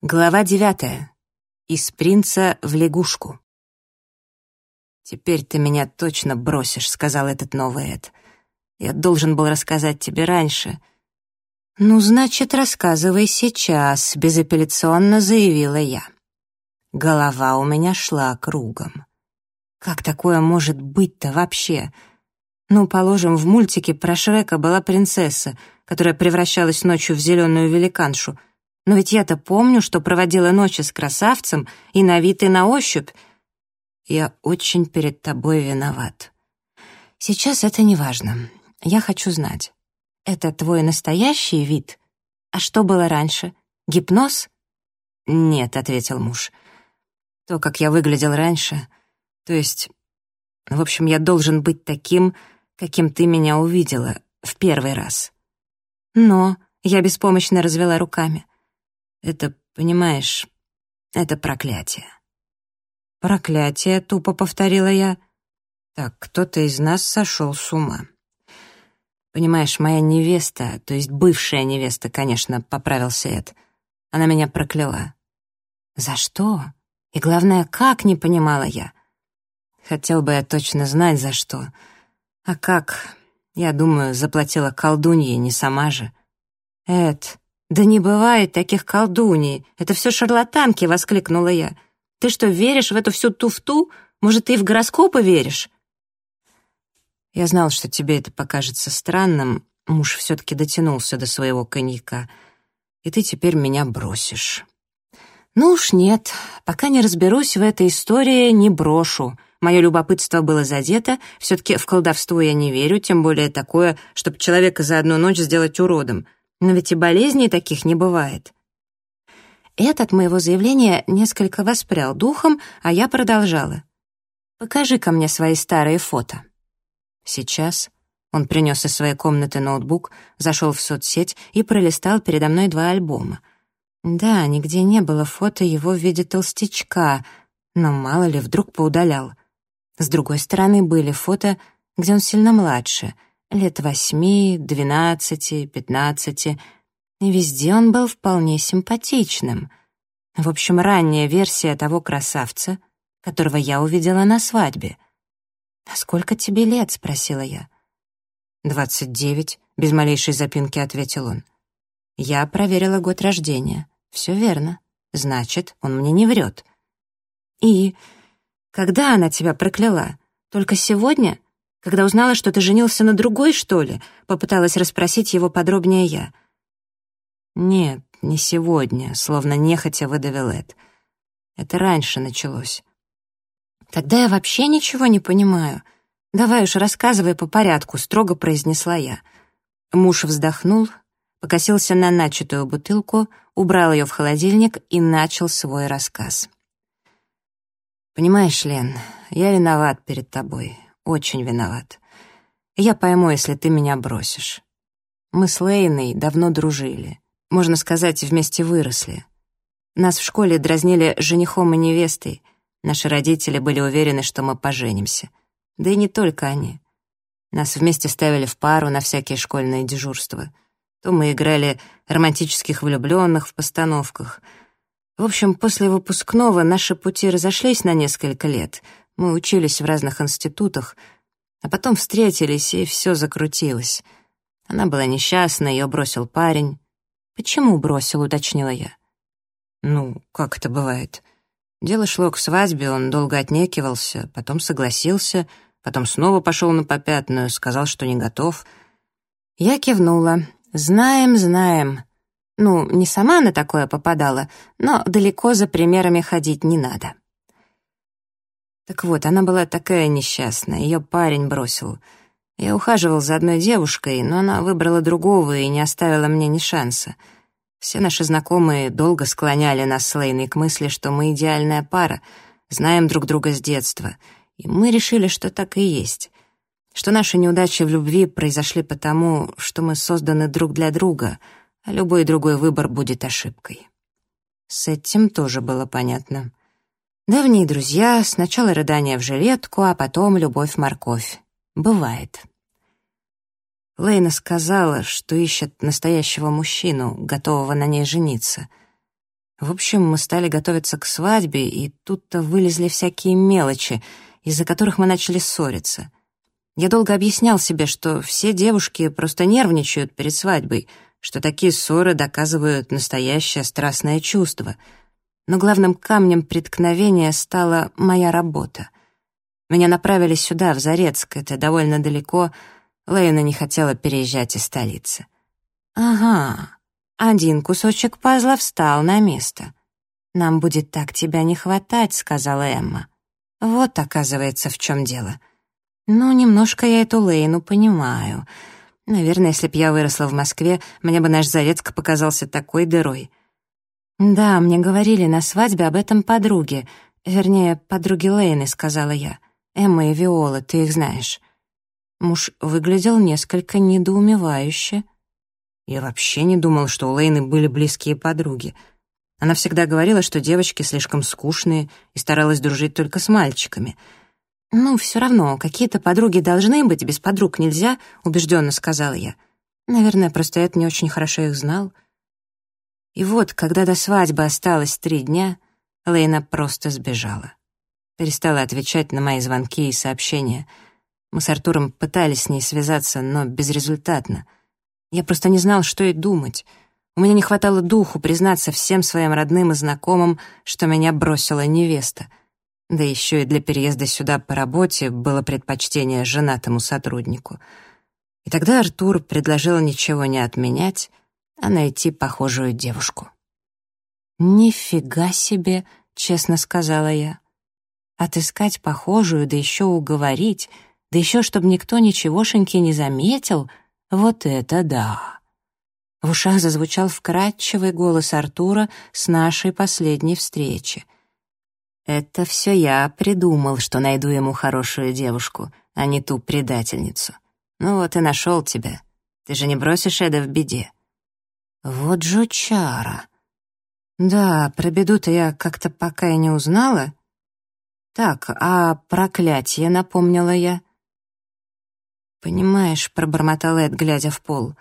Глава девятая. Из принца в лягушку. «Теперь ты меня точно бросишь», — сказал этот новый Эд. «Я должен был рассказать тебе раньше». «Ну, значит, рассказывай сейчас», — безапелляционно заявила я. Голова у меня шла кругом. Как такое может быть-то вообще? Ну, положим, в мультике про Шрека была принцесса, которая превращалась ночью в зеленую великаншу — но ведь я-то помню, что проводила ночи с красавцем и на вид, и на ощупь. Я очень перед тобой виноват. Сейчас это не важно. Я хочу знать. Это твой настоящий вид? А что было раньше? Гипноз? Нет, ответил муж. То, как я выглядел раньше, то есть... В общем, я должен быть таким, каким ты меня увидела в первый раз. Но я беспомощно развела руками. Это, понимаешь, это проклятие. Проклятие, тупо повторила я. Так, кто-то из нас сошел с ума. Понимаешь, моя невеста, то есть бывшая невеста, конечно, поправился Эд, она меня прокляла. За что? И главное, как, не понимала я. Хотел бы я точно знать, за что. А как? Я думаю, заплатила колдунье, не сама же. Эд, «Да не бывает таких колдуней! Это все шарлатанки!» — воскликнула я. «Ты что, веришь в эту всю туфту? Может, ты и в гороскопы веришь?» Я знал, что тебе это покажется странным. Муж все-таки дотянулся до своего коньяка. И ты теперь меня бросишь. Ну уж нет, пока не разберусь в этой истории, не брошу. Мое любопытство было задето, все-таки в колдовство я не верю, тем более такое, чтобы человека за одну ночь сделать уродом — но ведь и болезней таких не бывает. Этот моего заявления несколько воспрял духом, а я продолжала. «Покажи-ка мне свои старые фото». Сейчас он принес из своей комнаты ноутбук, зашел в соцсеть и пролистал передо мной два альбома. Да, нигде не было фото его в виде толстячка, но мало ли, вдруг поудалял. С другой стороны были фото, где он сильно младше — лет восьми, двенадцати, пятнадцати. Везде он был вполне симпатичным. В общем, ранняя версия того красавца, которого я увидела на свадьбе. «А сколько тебе лет?» — спросила я. «Двадцать девять», — без малейшей запинки ответил он. Я проверила год рождения. Все верно. Значит, он мне не врет. «И когда она тебя прокляла? Только сегодня?» Когда узнала, что ты женился на другой, что ли?» — попыталась расспросить его подробнее я. «Нет, не сегодня», — словно нехотя выдавил Эд. «Это раньше началось». «Тогда я вообще ничего не понимаю. Давай уж рассказывай по порядку», — строго произнесла я. Муж вздохнул, покосился на начатую бутылку, убрал ее в холодильник и начал свой рассказ. «Понимаешь, Лен, я виноват перед тобой очень виноват. Я пойму, если ты меня бросишь. Мы с Лейной давно дружили. Можно сказать, вместе выросли. Нас в школе дразнили женихом и невестой. Наши родители были уверены, что мы поженимся. Да и не только они. Нас вместе ставили в пару на всякие школьные дежурства. То мы играли романтических влюбленных в постановках. В общем, после выпускного наши пути разошлись на несколько лет — мы учились в разных институтах, а потом встретились, и все закрутилось. Она была несчастна, ее бросил парень. «Почему бросил?» — уточнила я. «Ну, как это бывает?» Дело шло к свадьбе, он долго отнекивался, потом согласился, потом снова пошел на попятную, сказал, что не готов. Я кивнула. «Знаем, знаем». Ну, не сама на такое попадала, но далеко за примерами ходить не надо. Так вот, она была такая несчастная, ее парень бросил. Я ухаживал за одной девушкой, но она выбрала другого и не оставила мне ни шанса. Все наши знакомые долго склоняли нас с Лейной к мысли, что мы идеальная пара, знаем друг друга с детства, и мы решили, что так и есть. Что наши неудачи в любви произошли потому, что мы созданы друг для друга, а любой другой выбор будет ошибкой. С этим тоже было понятно. Давние друзья, сначала рыдание в жилетку, а потом любовь-морковь. Бывает. Лейна сказала, что ищет настоящего мужчину, готового на ней жениться. В общем, мы стали готовиться к свадьбе, и тут-то вылезли всякие мелочи, из-за которых мы начали ссориться. Я долго объяснял себе, что все девушки просто нервничают перед свадьбой, что такие ссоры доказывают настоящее страстное чувство. Но главным камнем преткновения стала моя работа. Меня направили сюда, в Зарецк, это довольно далеко. Лейна не хотела переезжать из столицы. «Ага, один кусочек пазла встал на место. «Нам будет так тебя не хватать», — сказала Эмма. «Вот, оказывается, в чем дело». «Ну, немножко я эту Лейну понимаю. Наверное, если б я выросла в Москве, мне бы наш Зарецк показался такой дырой». «Да, мне говорили на свадьбе об этом подруги. Вернее, подруги Лейны», — сказала я. «Эмма и Виола, ты их знаешь». Муж выглядел несколько недоумевающе. Я вообще не думал, что у Лейны были близкие подруги. Она всегда говорила, что девочки слишком скучные и старалась дружить только с мальчиками. «Ну, все равно, какие-то подруги должны быть, без подруг нельзя», — убежденно сказала я. Наверное, просто это не очень хорошо их знал. И вот, когда до свадьбы осталось три дня, Лейна просто сбежала. Перестала отвечать на мои звонки и сообщения. Мы с Артуром пытались с ней связаться, но безрезультатно — я просто не знал, что и думать. У меня не хватало духу признаться всем своим родным и знакомым, что меня бросила невеста. Да еще и для переезда сюда по работе было предпочтение женатому сотруднику. И тогда Артур предложил ничего не отменять, а найти похожую девушку. «Нифига себе!» — честно сказала я. «Отыскать похожую, да еще уговорить, да еще чтобы никто ничегошеньки не заметил — вот это да! В ушах зазвучал вкрадчивый голос Артура с нашей последней встречи. «Это все я придумал, что найду ему хорошую девушку, а не ту предательницу. Ну вот и нашел тебя. Ты же не бросишь Эда в беде». «Вот жучара!» «Да, про беду-то я как-то пока и не узнала». «Так, а проклятие, напомнила я. «Понимаешь», — пробормотал Эд, глядя в пол,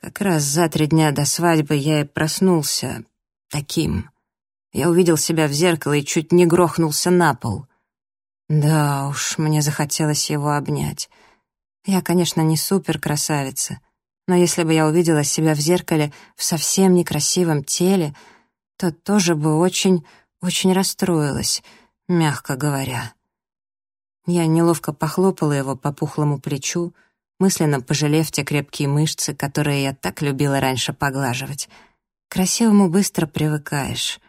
«как раз за три дня до свадьбы я и проснулся таким. Я увидел себя в зеркало и чуть не грохнулся на пол. Да уж, мне захотелось его обнять. Я, конечно, не супер-красавица, но если бы я увидела себя в зеркале в совсем некрасивом теле, то тоже бы очень, очень расстроилась, мягко говоря». Я неловко похлопала его по пухлому плечу, мысленно пожалев те крепкие мышцы, которые я так любила раньше поглаживать. К красивому быстро привыкаешь.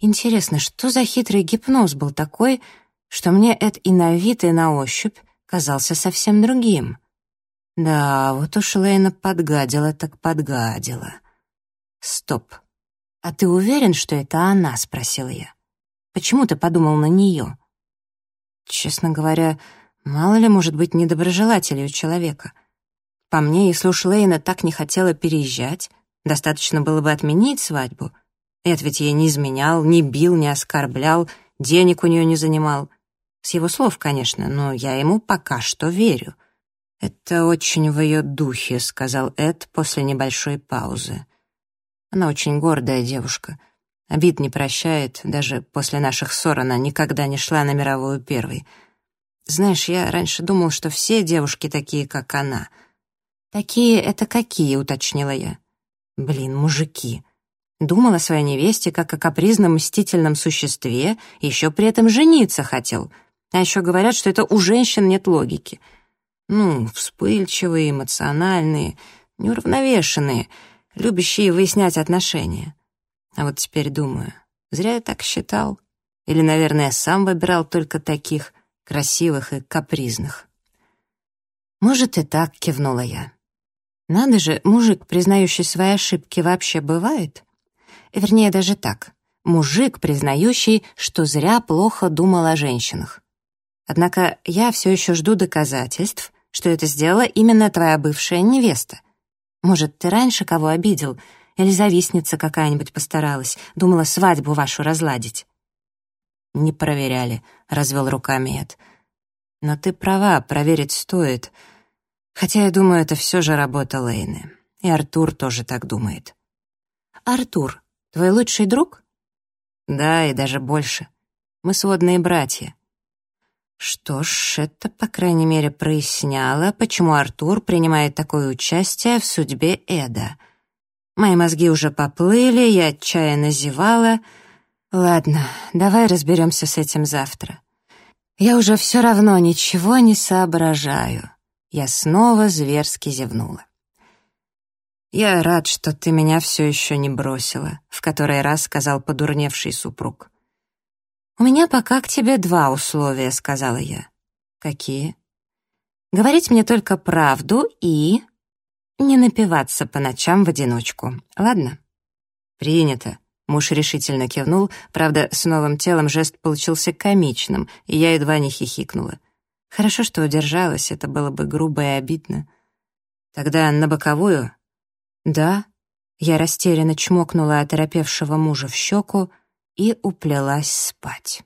Интересно, что за хитрый гипноз был такой, что мне Эд и на вид, и на ощупь казался совсем другим? Да, вот уж Лейна подгадила так подгадила. Стоп. А ты уверен, что это она? Спросила я. Почему ты подумал на нее? Честно говоря, мало ли может быть недоброжелателей у человека. По мне, если уж Лейна так не хотела переезжать, достаточно было бы отменить свадьбу. Это ведь ей не изменял, не бил, не оскорблял, денег у нее не занимал. С его слов, конечно, но я ему пока что верю. «Это очень в ее духе», — сказал Эд после небольшой паузы. Она очень гордая девушка — Обид не прощает, даже после наших ссор она никогда не шла на мировую первой. Знаешь, я раньше думал, что все девушки такие, как она. «Такие — это какие?» — уточнила я. «Блин, мужики». Думал о своей невесте как о капризном мстительном существе, еще при этом жениться хотел. А еще говорят, что это у женщин нет логики. Ну, вспыльчивые, эмоциональные, неуравновешенные, любящие выяснять отношения. А вот теперь думаю, зря я так считал. Или, наверное, сам выбирал только таких, красивых и капризных. Может, и так, кивнула я. Надо же, мужик, признающий свои ошибки, вообще бывает? Вернее, даже так. Мужик, признающий, что зря плохо думал о женщинах. Однако я все еще жду доказательств, что это сделала именно твоя бывшая невеста. Может, ты раньше кого обидел, или завистница какая-нибудь постаралась, думала свадьбу вашу разладить». «Не проверяли», — развел руками Эд. «Но ты права, проверить стоит. Хотя я думаю, это все же работа Лейны. И Артур тоже так думает». «Артур, Твой лучший друг? Да, и даже больше. Мы сводные братья. Что ж, это, по крайней мере, проясняло, почему Артур принимает такое участие в судьбе Эда. Мои мозги уже поплыли, я отчаянно зевала. Ладно, давай разберемся с этим завтра. Я уже все равно ничего не соображаю. Я снова зверски зевнула. «Я рад, что ты меня все еще не бросила», — в который раз сказал подурневший супруг. «У меня пока к тебе два условия», — сказала я. «Какие?» «Говорить мне только правду и...» «Не напиваться по ночам в одиночку, ладно?» «Принято», — муж решительно кивнул, правда, с новым телом жест получился комичным, и я едва не хихикнула. Хорошо, что удержалась, это было бы грубо и обидно. «Тогда на боковую?» «Да». Я растерянно чмокнула оторопевшего мужа в щеку и уплелась спать.